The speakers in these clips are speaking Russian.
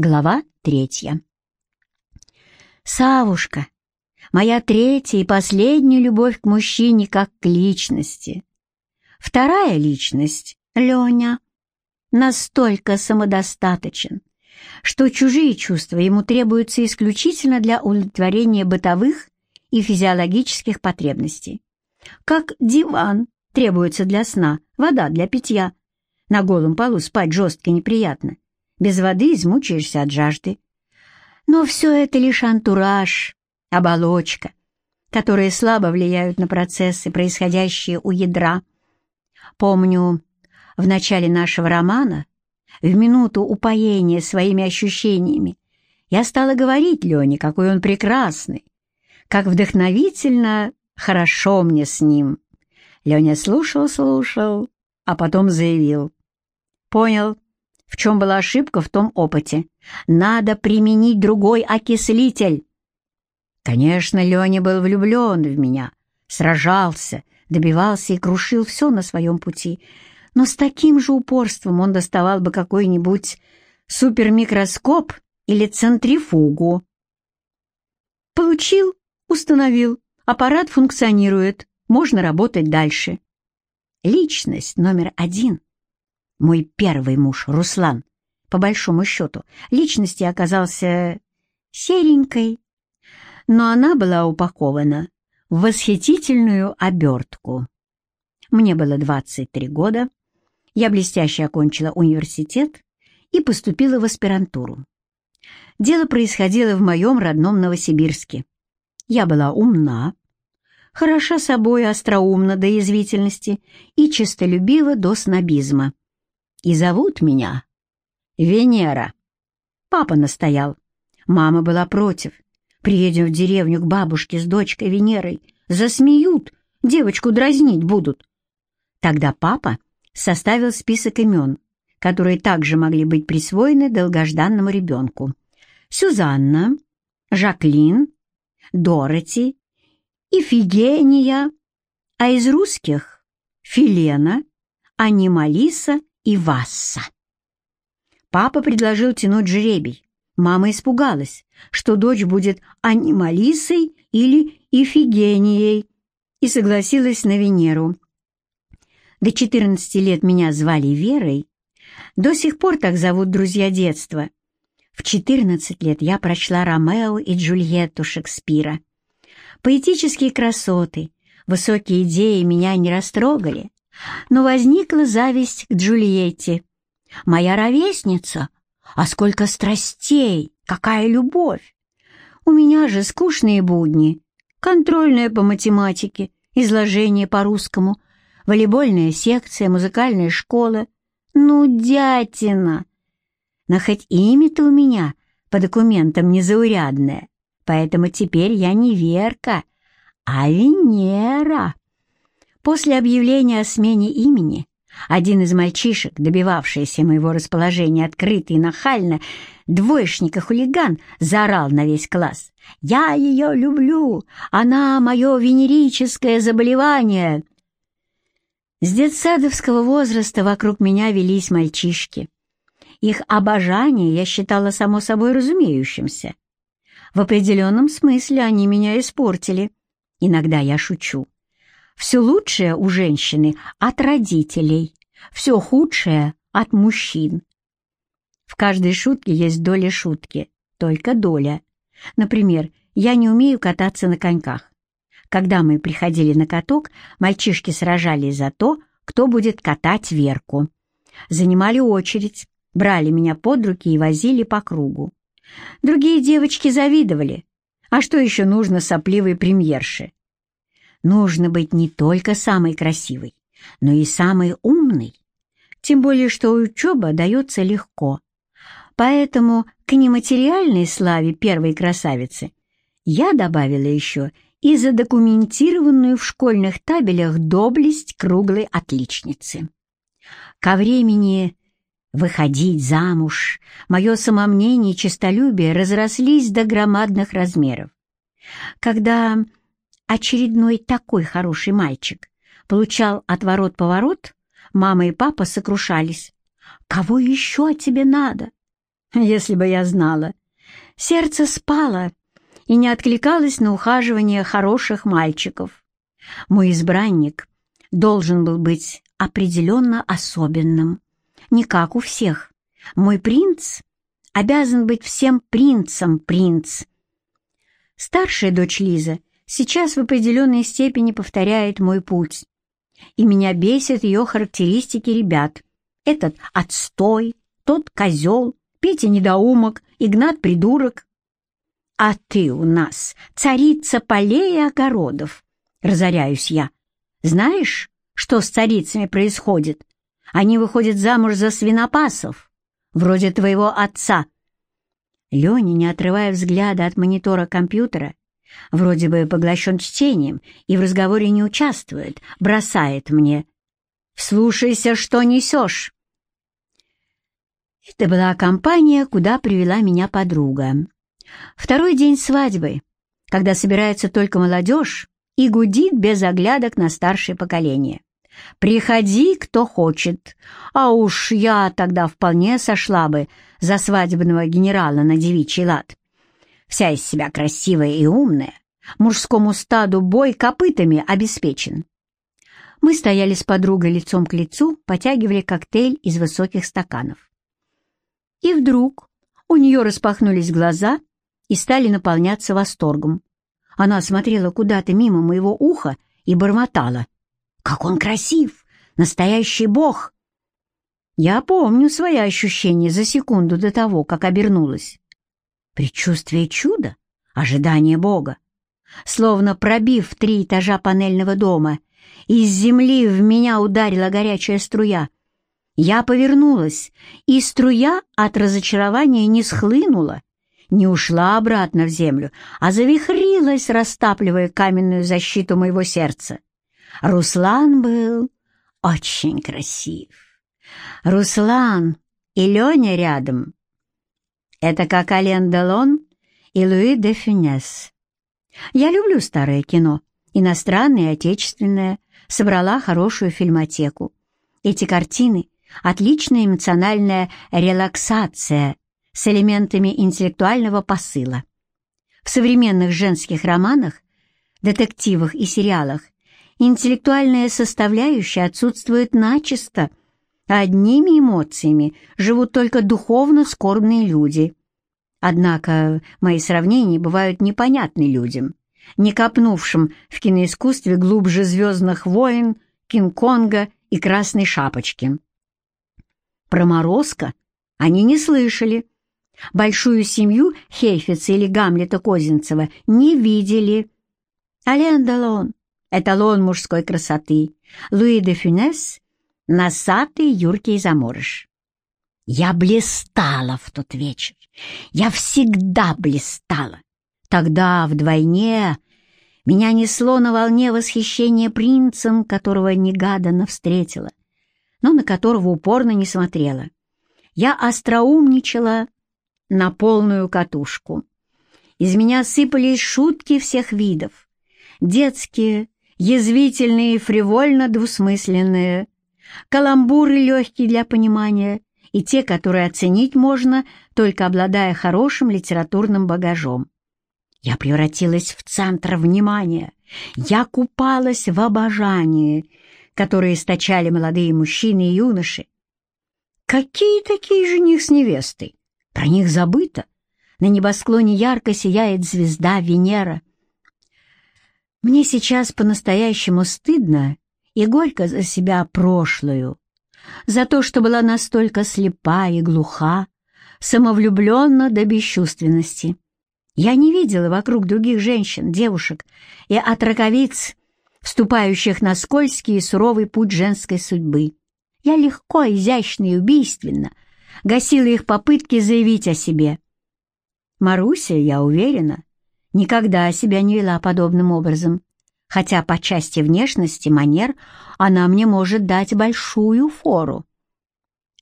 Глава третья. Савушка, моя третья и последняя любовь к мужчине как к личности. Вторая личность, Леня, настолько самодостаточен, что чужие чувства ему требуются исключительно для удовлетворения бытовых и физиологических потребностей. Как диван требуется для сна, вода для питья. На голом полу спать жестко неприятно без воды измучаешься от жажды. Но все это лишь антураж, оболочка, которые слабо влияют на процессы, происходящие у ядра. Помню, в начале нашего романа, в минуту упоения своими ощущениями, я стала говорить Лене, какой он прекрасный, как вдохновительно хорошо мне с ним. Леня слушал-слушал, а потом заявил. «Понял, в чем была ошибка в том опыте. Надо применить другой окислитель. Конечно, Леня был влюблен в меня, сражался, добивался и крушил все на своем пути, но с таким же упорством он доставал бы какой-нибудь супермикроскоп или центрифугу. Получил, установил, аппарат функционирует, можно работать дальше. Личность номер один мой первый муж, Руслан, по большому счету, личности оказался серенькой, но она была упакована в восхитительную обертку. Мне было 23 года, я блестяще окончила университет и поступила в аспирантуру. Дело происходило в моем родном Новосибирске. Я была умна, хороша собой, остроумна до язвительности и честолюбива до снобизма. И зовут меня Венера. Папа настоял. Мама была против. Приедем в деревню к бабушке с дочкой Венерой. Засмеют, девочку дразнить будут. Тогда папа составил список имен, которые также могли быть присвоены долгожданному ребенку. Сюзанна, Жаклин, Дороти, Ифигения, а из русских — Филена, Анималиса и Васса. Папа предложил тянуть жребий. Мама испугалась, что дочь будет анималисой или Ифигенией, и согласилась на Венеру. До 14 лет меня звали Верой. До сих пор так зовут друзья детства. В 14 лет я прочла Ромео и Джульетту Шекспира. Поэтические красоты, высокие идеи меня не растрогали, но возникла зависть к Джульетте. Моя ровесница, а сколько страстей, какая любовь! У меня же скучные будни, контрольная по математике, изложение по русскому, волейбольная секция, музыкальная школа. Ну, дятина! Но хоть имя-то у меня по документам незаурядное, поэтому теперь я не Верка, а Венера. После объявления о смене имени один из мальчишек, добивавшийся моего расположения открыто и нахально, двоечник и хулиган, заорал на весь класс. «Я ее люблю! Она мое венерическое заболевание!» С детсадовского возраста вокруг меня велись мальчишки. Их обожание я считала само собой разумеющимся. В определенном смысле они меня испортили. Иногда я шучу. Все лучшее у женщины от родителей, все худшее от мужчин. В каждой шутке есть доля шутки, только доля. Например, я не умею кататься на коньках. Когда мы приходили на каток, мальчишки сражались за то, кто будет катать Верку. Занимали очередь, брали меня под руки и возили по кругу. Другие девочки завидовали. А что еще нужно сопливой премьерше? Нужно быть не только самой красивой, но и самой умной. Тем более, что учеба дается легко. Поэтому к нематериальной славе первой красавицы я добавила еще и задокументированную в школьных табелях доблесть круглой отличницы. Ко времени выходить замуж мое самомнение и честолюбие разрослись до громадных размеров. Когда очередной такой хороший мальчик получал отворот-поворот, мама и папа сокрушались. «Кого еще тебе надо?» Если бы я знала. Сердце спало и не откликалось на ухаживание хороших мальчиков. Мой избранник должен был быть определенно особенным, не как у всех. Мой принц обязан быть всем принцем принц. Старшая дочь Лиза сейчас в определенной степени повторяет мой путь, и меня бесит ее характеристики ребят. Этот отстой, тот козел, Петя недоумок, Игнат придурок. А ты у нас царица полей и огородов, разоряюсь я. Знаешь, что с царицами происходит? Они выходят замуж за свинопасов, вроде твоего отца. Леня, не отрывая взгляда от монитора компьютера, вроде бы поглощен чтением и в разговоре не участвует, бросает мне. «Слушайся, что несешь!» Это была компания, куда привела меня подруга. Второй день свадьбы, когда собирается только молодежь и гудит без оглядок на старшее поколение. «Приходи, кто хочет, а уж я тогда вполне сошла бы за свадебного генерала на девичий лад. Вся из себя красивая и умная, мужскому стаду бой копытами обеспечен». Мы стояли с подругой лицом к лицу, потягивали коктейль из высоких стаканов. И вдруг у нее распахнулись глаза и стали наполняться восторгом. Она смотрела куда-то мимо моего уха и бормотала. «Как он красив! Настоящий бог!» Я помню свои ощущения за секунду до того, как обернулась. Предчувствие чуда, ожидание Бога. Словно пробив три этажа панельного дома, из земли в меня ударила горячая струя. Я повернулась, и струя от разочарования не схлынула, не ушла обратно в землю, а завихрилась, растапливая каменную защиту моего сердца. Руслан был очень красив. Руслан и Леня рядом. Это как Ален Делон и Луи де Фюнес. Я люблю старое кино, иностранное и отечественное, собрала хорошую фильмотеку. Эти картины Отличная эмоциональная релаксация с элементами интеллектуального посыла. В современных женских романах, детективах и сериалах интеллектуальная составляющая отсутствует начисто, одними эмоциями живут только духовно скорбные люди. Однако мои сравнения бывают непонятны людям, не копнувшим в киноискусстве глубже «Звездных войн», «Кинг-Конга» и «Красной шапочки». Про Морозко они не слышали. Большую семью Хейфица или Гамлета Козинцева не видели. Ален Делон — эталон мужской красоты. Луи де Фюнес — носатый юркий заморыш. Я блистала в тот вечер. Я всегда блистала. Тогда вдвойне меня несло на волне восхищения принцем, которого негаданно встретила но на которого упорно не смотрела. Я остроумничала на полную катушку. Из меня сыпались шутки всех видов. Детские, язвительные фривольно-двусмысленные, каламбуры легкие для понимания и те, которые оценить можно, только обладая хорошим литературным багажом. Я превратилась в центр внимания. Я купалась в обожании которые источали молодые мужчины и юноши. Какие такие жених с невестой? Про них забыто. На небосклоне ярко сияет звезда Венера. Мне сейчас по-настоящему стыдно и горько за себя прошлую, за то, что была настолько слепа и глуха, самовлюбленно до бесчувственности. Я не видела вокруг других женщин, девушек и отраковиц, вступающих на скользкий и суровый путь женской судьбы. Я легко, изящно и убийственно гасила их попытки заявить о себе. Маруся, я уверена, никогда себя не вела подобным образом, хотя по части внешности, манер она мне может дать большую фору.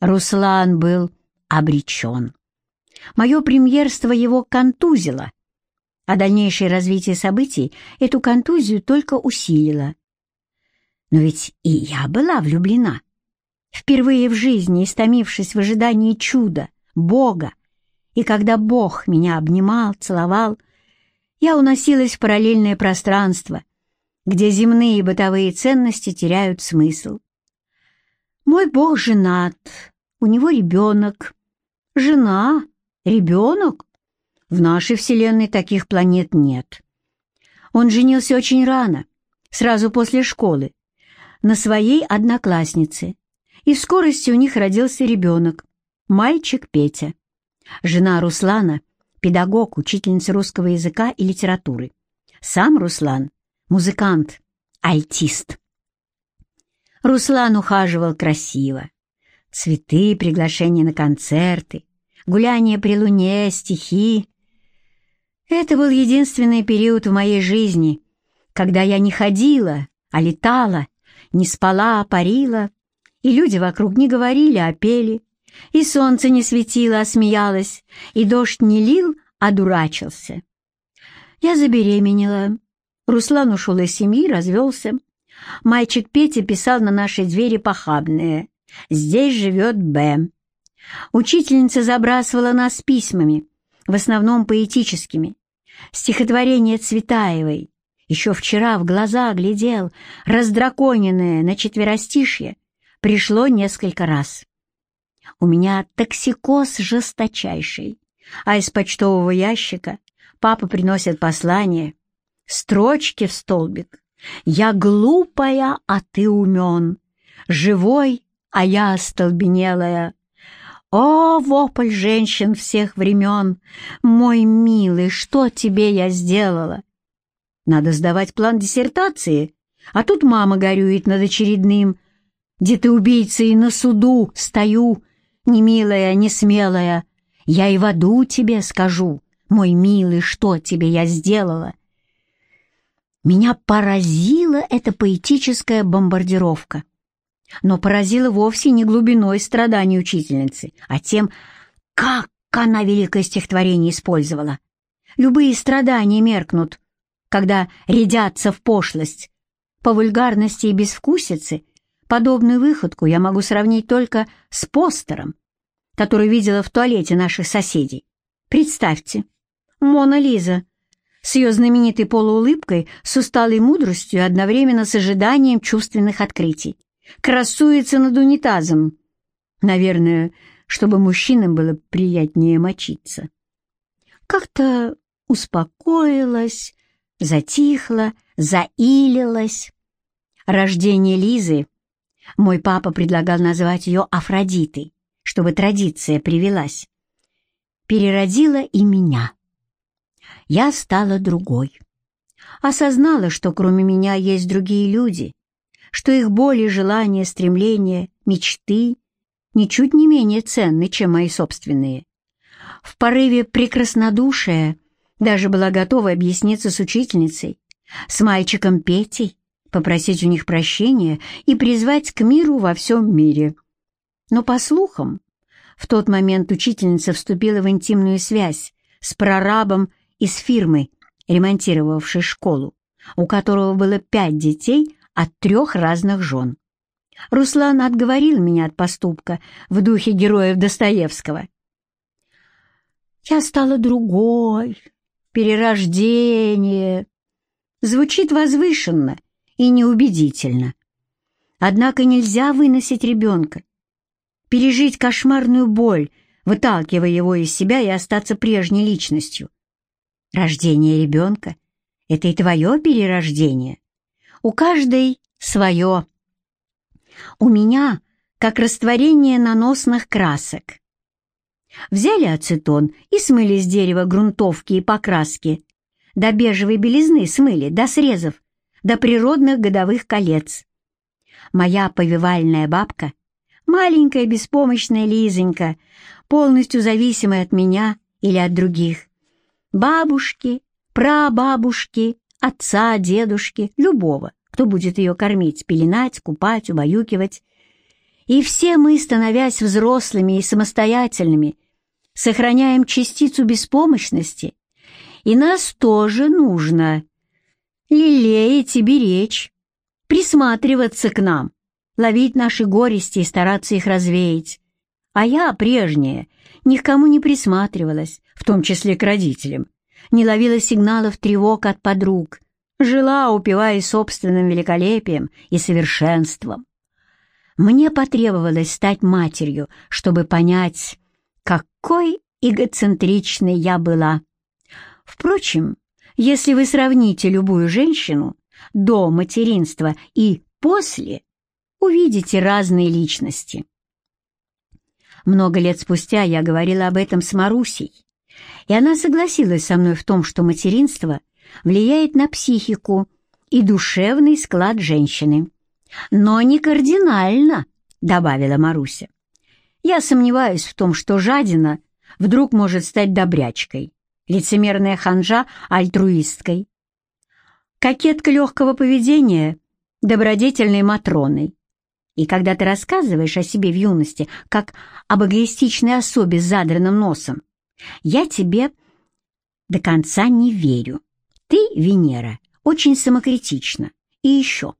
Руслан был обречен. Мое премьерство его контузило, а дальнейшее развитие событий эту контузию только усилило. Но ведь и я была влюблена. Впервые в жизни, истомившись в ожидании чуда, Бога, И когда Бог меня обнимал, целовал, я уносилась в параллельное пространство, где земные бытовые ценности теряют смысл. Мой Бог женат, у него ребенок. Жена, ребенок. В нашей Вселенной таких планет нет. Он женился очень рано, сразу после школы, на своей однокласснице, и в скорости у них родился ребенок, мальчик Петя. Жена Руслана — педагог, учительница русского языка и литературы. Сам Руслан — музыкант, альтист. Руслан ухаживал красиво. Цветы, приглашения на концерты, гуляния при луне, стихи. Это был единственный период в моей жизни, когда я не ходила, а летала, не спала, а парила, и люди вокруг не говорили, а пели, и солнце не светило, а смеялось, и дождь не лил, а дурачился. Я забеременела. Руслан ушел из семьи, развелся. Мальчик Петя писал на нашей двери похабное «Здесь живет Б». Учительница забрасывала нас письмами, в основном поэтическими. Стихотворение Цветаевой еще вчера в глаза глядел, раздраконенное на четверостишье, пришло несколько раз. У меня токсикоз жесточайший, а из почтового ящика папа приносит послание, строчки в столбик. «Я глупая, а ты умен, живой, а я остолбенелая». О, вопль женщин всех времен! Мой милый, что тебе я сделала? Надо сдавать план диссертации, а тут мама горюет над очередным. Где ты убийца и на суду стою, не милая, не смелая. Я и в аду тебе скажу, мой милый, что тебе я сделала. Меня поразила эта поэтическая бомбардировка. Но поразила вовсе не глубиной страданий учительницы, а тем, как она великое стихотворение использовала. Любые страдания меркнут, когда рядятся в пошлость. По вульгарности и безвкусице подобную выходку я могу сравнить только с постером, который видела в туалете наших соседей. Представьте, Мона Лиза с ее знаменитой полуулыбкой, с усталой мудростью и одновременно с ожиданием чувственных открытий. Красуется над унитазом. Наверное, чтобы мужчинам было приятнее мочиться. Как-то успокоилась, затихла, заилилась. Рождение Лизы мой папа предлагал назвать ее Афродитой, чтобы традиция привелась. Переродила и меня. Я стала другой. Осознала, что кроме меня есть другие люди, что их боли, желания, стремления, мечты ничуть не менее ценны, чем мои собственные. В порыве прекраснодушия даже была готова объясниться с учительницей, с мальчиком Петей, попросить у них прощения и призвать к миру во всем мире. Но, по слухам, в тот момент учительница вступила в интимную связь с прорабом из фирмы, ремонтировавшей школу, у которого было пять детей от трех разных жен. Руслан отговорил меня от поступка в духе героев Достоевского. Я стала другой, перерождение. Звучит возвышенно и неубедительно. Однако нельзя выносить ребенка, пережить кошмарную боль, выталкивая его из себя и остаться прежней личностью. Рождение ребенка — это и твое перерождение. У каждой свое. У меня как растворение наносных красок. Взяли ацетон и смыли с дерева грунтовки и покраски. До бежевой белизны смыли, до срезов, до природных годовых колец. Моя повивальная бабка, маленькая беспомощная Лизонька, полностью зависимая от меня или от других. Бабушки, прабабушки, отца, дедушки, любого, кто будет ее кормить, пеленать, купать, убаюкивать. И все мы, становясь взрослыми и самостоятельными, сохраняем частицу беспомощности, и нас тоже нужно лелеять и беречь, присматриваться к нам, ловить наши горести и стараться их развеять. А я, прежняя, ни к кому не присматривалась, в том числе к родителям, не ловила сигналов тревог от подруг, жила, упиваясь собственным великолепием и совершенством. Мне потребовалось стать матерью, чтобы понять, какой эгоцентричной я была. Впрочем, если вы сравните любую женщину до материнства и после, увидите разные личности. Много лет спустя я говорила об этом с Марусей, и она согласилась со мной в том, что материнство влияет на психику и душевный склад женщины. «Но не кардинально», — добавила Маруся. «Я сомневаюсь в том, что жадина вдруг может стать добрячкой, лицемерная ханжа — альтруисткой, кокетка легкого поведения — добродетельной Матроной. И когда ты рассказываешь о себе в юности, как об эгоистичной особе с задранным носом, я тебе до конца не верю. Ты, Венера, очень самокритична. И еще,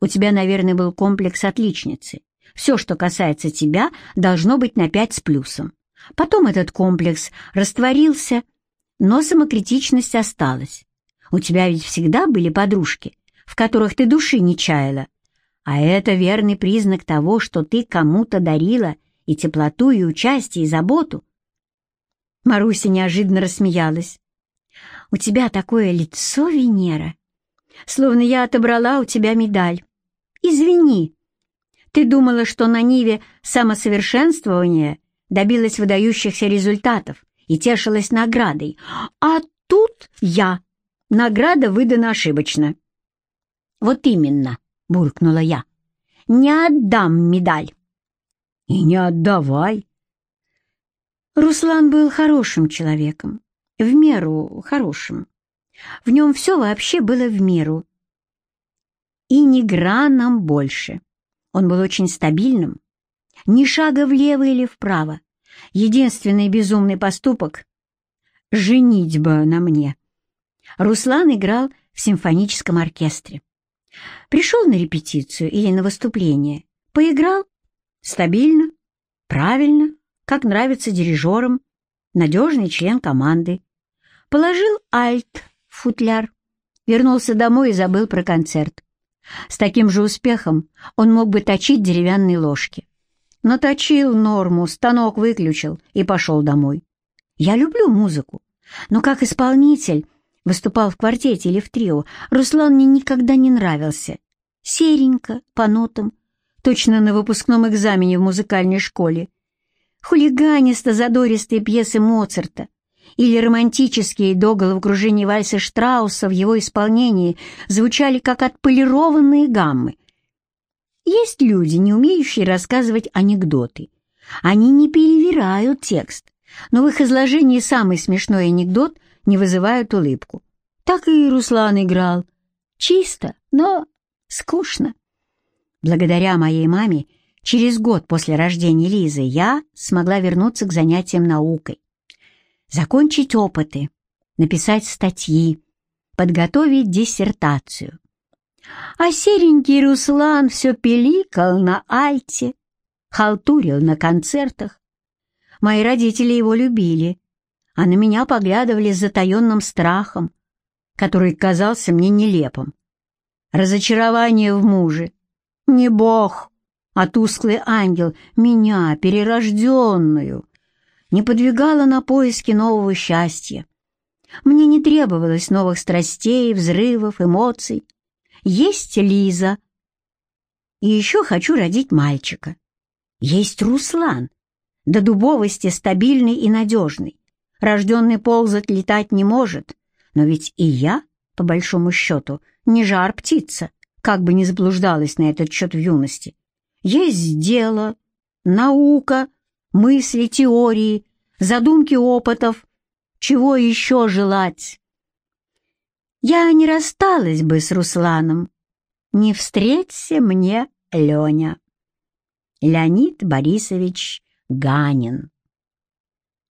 у тебя, наверное, был комплекс отличницы. Все, что касается тебя, должно быть на пять с плюсом. Потом этот комплекс растворился, но самокритичность осталась. У тебя ведь всегда были подружки, в которых ты души не чаяла. А это верный признак того, что ты кому-то дарила и теплоту, и участие, и заботу. Маруся неожиданно рассмеялась. «У тебя такое лицо, Венера, словно я отобрала у тебя медаль. Извини, ты думала, что на Ниве самосовершенствования добилась выдающихся результатов и тешилась наградой, а тут я. Награда выдана ошибочно». «Вот именно», — буркнула я, — «не отдам медаль». «И не отдавай», Руслан был хорошим человеком, в меру хорошим. В нем все вообще было в меру. И ни граном больше. Он был очень стабильным, ни шага влево или вправо. Единственный безумный поступок — женитьба на мне. Руслан играл в симфоническом оркестре. Пришел на репетицию или на выступление, поиграл стабильно, правильно, как нравится дирижерам, надежный член команды. Положил альт в футляр, вернулся домой и забыл про концерт. С таким же успехом он мог бы точить деревянные ложки. Но точил норму, станок выключил и пошел домой. Я люблю музыку, но как исполнитель, выступал в квартете или в трио, Руслан мне никогда не нравился. Серенько, по нотам, точно на выпускном экзамене в музыкальной школе — хулиганисто-задористые пьесы Моцарта или романтические до головокружения вальсы Штрауса в его исполнении звучали как отполированные гаммы. Есть люди, не умеющие рассказывать анекдоты. Они не перевирают текст, но в их изложении самый смешной анекдот не вызывает улыбку. Так и Руслан играл. Чисто, но скучно. Благодаря моей маме Через год после рождения Лизы я смогла вернуться к занятиям наукой, закончить опыты, написать статьи, подготовить диссертацию. А серенький Руслан все пиликал на альте, халтурил на концертах. Мои родители его любили, а на меня поглядывали с затаенным страхом, который казался мне нелепым. Разочарование в муже. Не бог, а тусклый ангел меня, перерожденную, не подвигала на поиски нового счастья. Мне не требовалось новых страстей, взрывов, эмоций. Есть Лиза. И еще хочу родить мальчика. Есть Руслан, до дубовости стабильный и надежный. Рожденный ползать летать не может, но ведь и я, по большому счету, не жар птица, как бы не заблуждалась на этот счет в юности. Есть дело, наука, мысли, теории, задумки опытов. Чего еще желать? Я не рассталась бы с Русланом. Не встреться мне Леня. Леонид Борисович Ганин